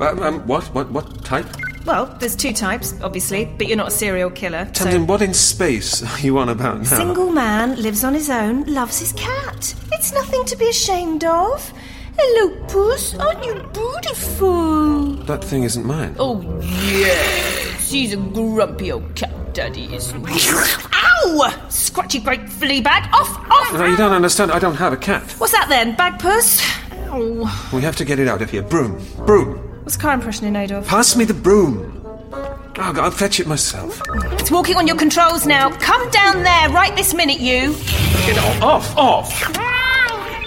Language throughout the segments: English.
Um, um, what? What? What type? Well, there's two types, obviously, but you're not a serial killer. so- Tamsin, what in space are you on about now? Single man, lives on his own, loves his cat. It's nothing to be ashamed of. Hello, Puss. Aren't you beautiful? That thing isn't mine. Oh, yes. He's a grumpy old cat, Daddy, isn't he? Ow! Scratchy great flea bag. Off, off! No, you don't understand. I don't have a cat. What's that then? Bagpuss? Ow. We have to get it out of here. Broom. Broom. What's car impression in aid of? Pass me the broom. Oh, I'll fetch it myself. It's walking on your controls now. Come down there right this minute, you. Get off, off.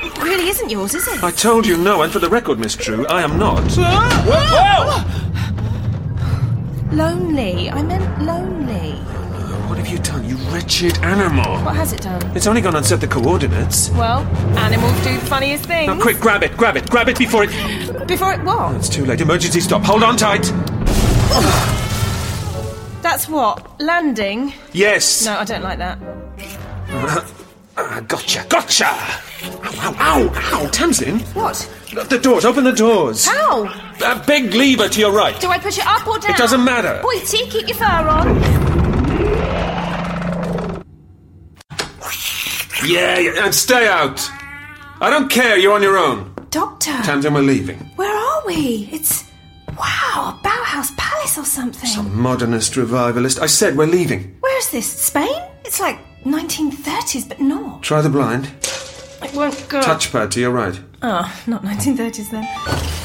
It really isn't yours, is it? I told you no, and for the record, Miss Drew, I am not. Lonely. I meant lonely. What have you done, you wretched animal? What has it done? It's only gone and set the coordinates. Well, animals do the funniest things. Now, quick, grab it, grab it, grab it before it. Before it what? It's too late. Emergency stop. Hold on tight. That's what? Landing? Yes. No, I don't like that. Ah, gotcha, gotcha. Ow, ow, ow, ow. Tamsin. What? The doors, open the doors. How? That big lever to your right. Do I push it up or down? It doesn't matter. Boity, keep your fur on. Yeah, yeah, and stay out. I don't care, you're on your own. Doctor, Tamsin, we're leaving. where are we? It's. Wow, a Bauhaus Palace or something. Some modernist revivalist. I said we're leaving. Where is this? Spain? It's like 1930s, but not. Try the blind. It won't go. Touchpad to your right. Oh, not 1930s then.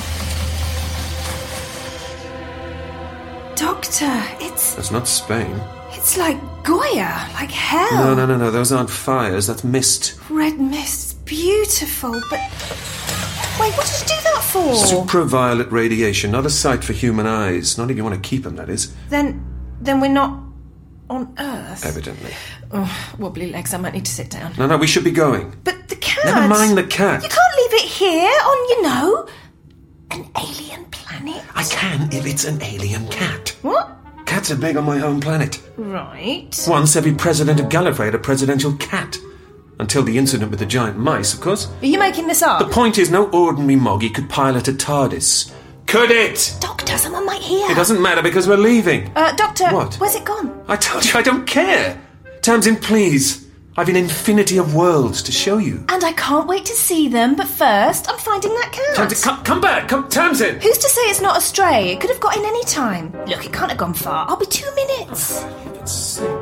Doctor, it's That's not Spain. it's like Goya, like hell. No, no, no, no. Those aren't fires. That's mist. Red mist, beautiful, but wait, what did you do that for? Supraviolet radiation. Not a sight for human eyes. Not if you want to keep them, that is. Then, then we're not on Earth. Evidently. Oh, wobbly legs. I might need to sit down. No, no, we should be going. But the cat. Never mind the cat. You can't leave it here on, you know, planet. I can if it's an alien cat. What? Cats are big on my home planet. Right. Once every president of Gallifrey had a presidential cat. Until the incident with the giant mice, of course. Are you making this up? The point is, no ordinary moggy could pilot a TARDIS. Could it? Doctor, someone might hear. It doesn't matter because we're leaving. Uh, Doctor. What? Where's it gone? I told you I don't care. Tamsin, please. I've an infinity of worlds to show you. And I can't wait to see them, but first, I'm finding that cat. Tamsin, come, come back. Come, Tamsin. Who's to say it's not a stray? It could have got in any time. Look, it can't have gone far. I'll be two minutes. Sake.